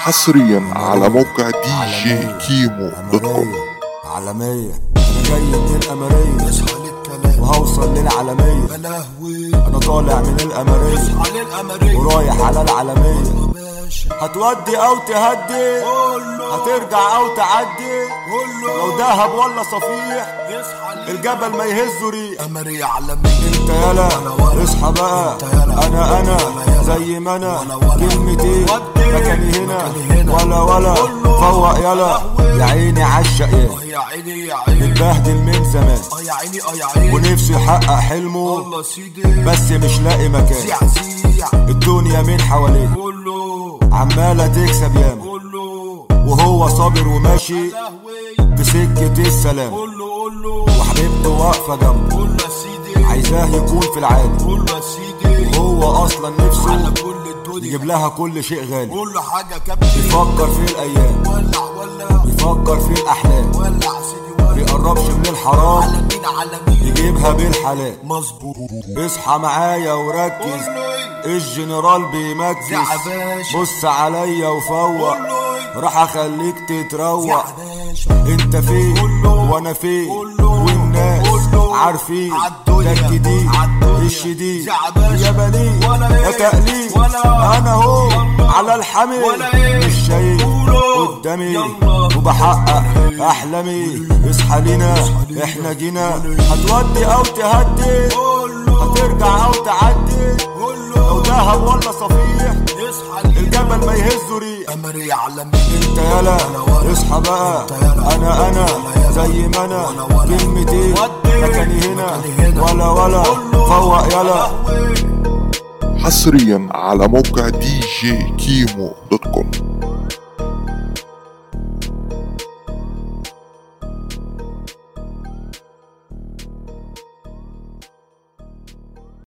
حصريا على موقع دي جي كيمو dot com. عالمية. أنا جاي من أمريكا يا لهوي. أنا طالع من للقمرية ورايح على العالمية. هتودي أو تهدي؟ هترجع أو تعدي؟ لو دهب ولا صفيح الجبل ما يهزه ريح. قمرية عالمية. انت ولا. اصحى بقى. أنا أنا. زي ما أنا. ولا ولا. كلمتي ودي. مكاني هنا. ولا ولا. فوق يلا. يا عيني عشق آه يا عيني يا عيني متبهدل من زمان. آه يا عيني آه يا عيني ونفسه يحقق حلمه. بس مش لاقي مكان. الدنيا من حواليه كله عمالة تكسب ياما. وهو صابر وماشي في سكة السلام. وحبيبته واقفة جنبه. عايزاه يكون في العالي وهو أصلا نفسه يجيب لها كل شيء غالي. كل حاجة كابتن يفكر في الأيام. ولع ولع. يفكر في الأحلام. ولع سيدي ولع. يقربش من الحرام. على مين على مين يجيبها بالحلال. مظبوط. اصحى معايا وركز. كله الجنرال بي mix بص عليا وفوق. كله راح أخليك تتروق. أنت فين. وأنا فين. والناس. عارفين. ده الجديد. الشديد يا باشا. يا. تقليد. أنا يلا. على إيه. مش شايف. قدامي. وبحقق أحلامي اصحى لينا إحنا جينا هتودي أو تهدي هترجع أو تعدي لو دهب ولا صفيح الجبل ما يهزه ريح قمرية عالمية انت ولا. اصحى بقى. أنا أنا. زي ما أنا ولا ولا. كلمتي ودي. مكاني هنا. ولا ولا. فوق يلا. حصريا على موقع دي جي كيمو dot com